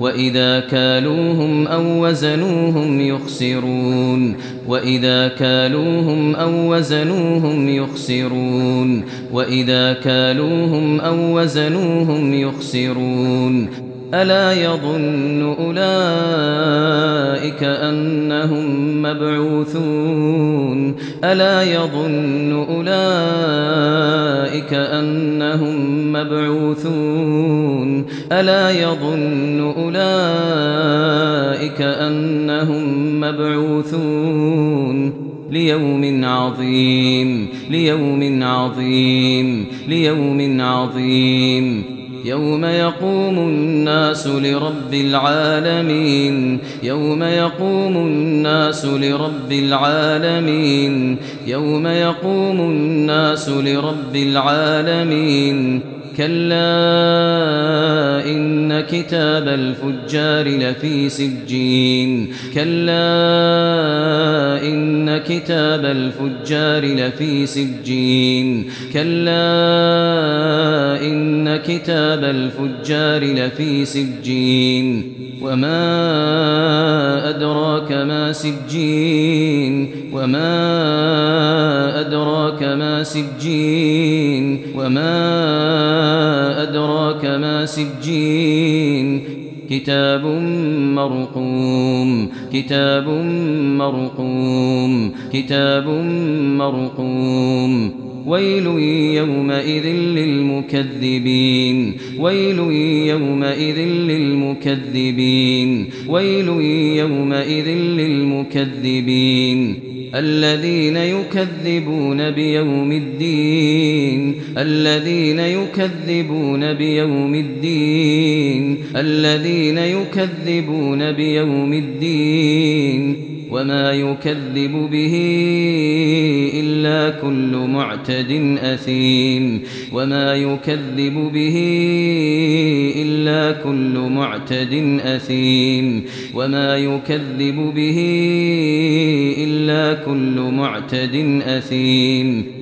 وإذا كالوهم أو وزنوهم يخسرون وإذا كالوهم أو وزنوهم يخسرون وإذا كالوهم أو وزنوهم يخسرون ألا يظن أولئك أنهم مبعوثون ألا يظن أولئك أنهم مبعوثون ألا يظن عظيم ليوم عظيم ليوم عظيم. يوم يقوم الناس لرب العالمين. يوم يقوم الناس لرب العالمين. يوم يقوم الناس لرب العالمين. كلا إن كتاب الفجار لفي سجين. كلا إن كتاب الفجار لفي سجين. كلا إن كتاب الفجار لفي سجين. وما أدراك ما سجين. وما أدراك ما سجين. وما سجين. كتاب مرقوم. كتاب مرقوم. كتاب مرقوم. ويل يومئذ للمكذبين. ويل يومئذ للمكذبين. ويل يومئذ للمكذبين. الذين يكذبون بيوم الدين الذين يكذبون بيوم الدين الذين يكذبون بيوم الدين. وما يكذب به إلا كل معتد أثيم. وما يكذب به إلا كل معتد أثيم. وما يكذب به إلا كل معتد أثيم.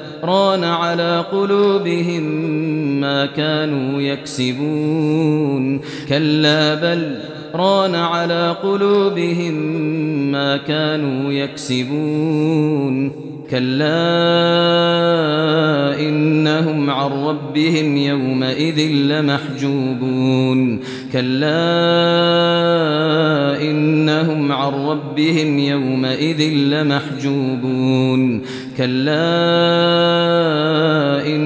ران على قلوبهم ما كانوا يكسبون. كلا بل ران على قلوبهم ما كانوا يكسبون. كلا إنهم عن ربهم يومئذ لمحجوبون. كلا إنهم عن ربهم يومئذ لمحجوبون. كلا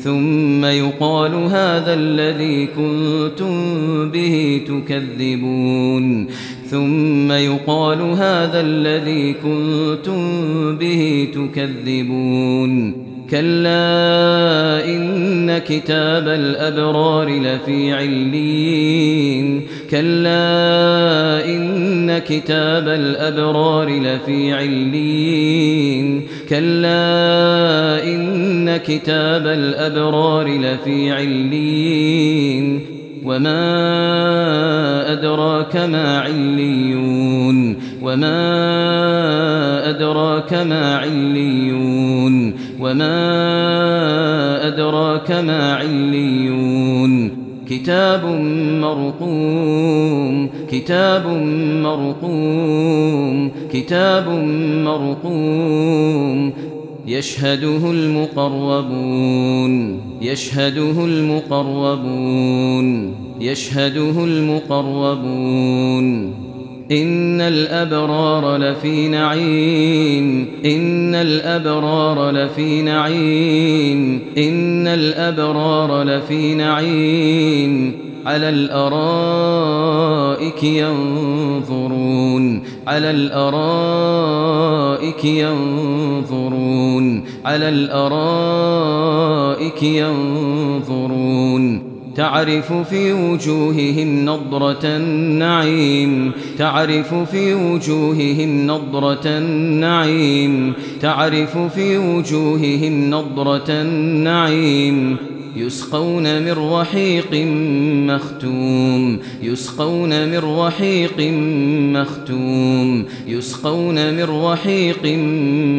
ثم يقال هذا الذي كنتم به تكذبون. ثم يقال هذا الذي كنتم به تكذبون. كلا إن كتاب الأبرار لفي علين كلا إن كتاب الأبرار لفي علين كلا إن كتاب الأبرار لفي علين وما أدراك ما عليون وما أدراك ما عليون وما أدراك ما عليون كتاب مرقوم كتاب مرقوم كتاب مرقوم يشهده المقربون يشهده المقربون يشهده المقربون. إن الأبرار لفي نعيم إن الأبرار لفي نعيم إن الأبرار لفي نعيم. على الأرائك ينظرون على الأرائك ينظرون على الأرائك ينظرون. تعرف في وجوههم نضرة النعيم تعرف في وجوههم نضرة النعيم تعرف في وجوههم نضرة النعيم. يسقون من رحيق مختوم يسقون من رحيق مختوم يسقون من رحيق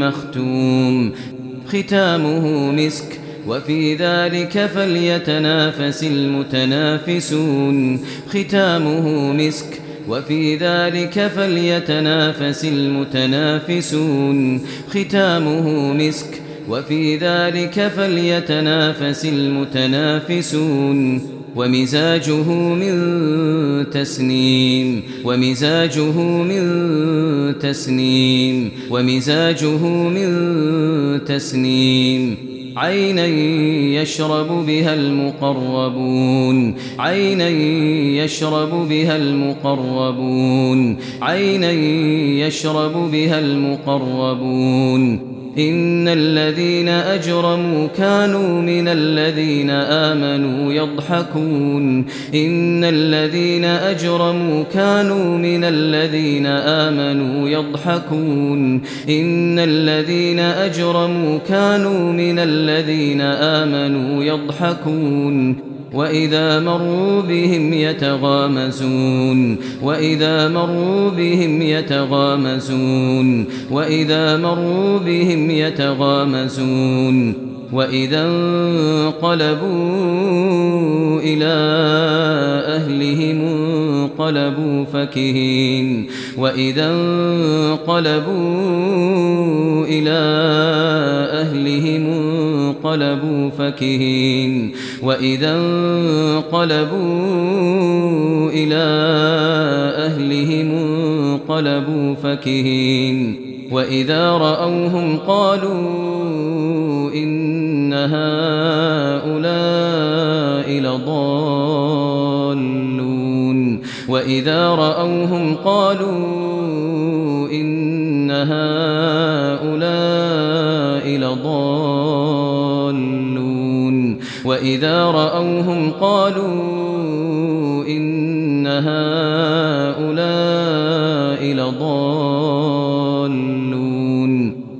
مختوم. ختامه مسك وفي ذلك فليتنافس المتنافسون. ختامه مسك وفي ذلك فليتنافس المتنافسون. ختامه مسك وفي ذلك فليتنافس المتنافسون. ومزاجه من تسنيم. ومزاجه من تسنيم. ومزاجه من تسنيم. عينا يشرب بها المقربون. عينا يشرب بها المقربون. عينا يشرب بها المقربون. إن الذين أجرموا كانوا من الذين آمنوا يضحكون. إن الذين أجرموا كانوا من الذين آمنوا يضحكون. إن الذين أجرموا كانوا من الذين آمنوا يضحكون. وإذا مروا بهم يتغامزون وإذا مروا بهم يتغامزون وإذا مروا بهم يتغامزون وإذا انقلبوا إلى أهلهم انقلبوا فكهين وإذا انقلبوا إلى أهلهم انقلبوا فكهين وإذا انقلبوا إلى أهلهم انقلبوا فكهين وإذا رأوهم قالوا إن هؤلاء لضالون وإذا رأوهم قالوا إن هؤلاء وإذا رأوهم قالوا إن هؤلاء لضالون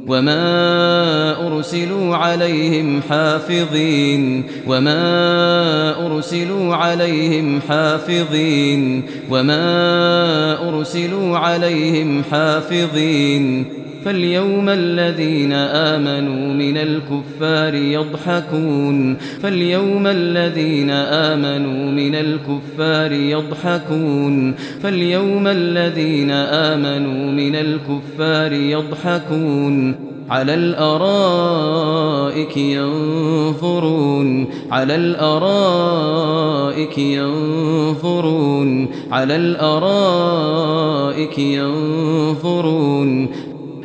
وما أرسلوا عليهم حافظين وما أرسلوا عليهم حافظين وما أرسلوا عليهم حافظين فاليوم الذين آمنوا من الكفار يضحكون فاليوم الذين آمنوا من الكفار يضحكون فاليوم الذين آمنوا من الكفار يضحكون على الأرائك ينظرون على الأرائك ينظرون على الأرائك ينظرون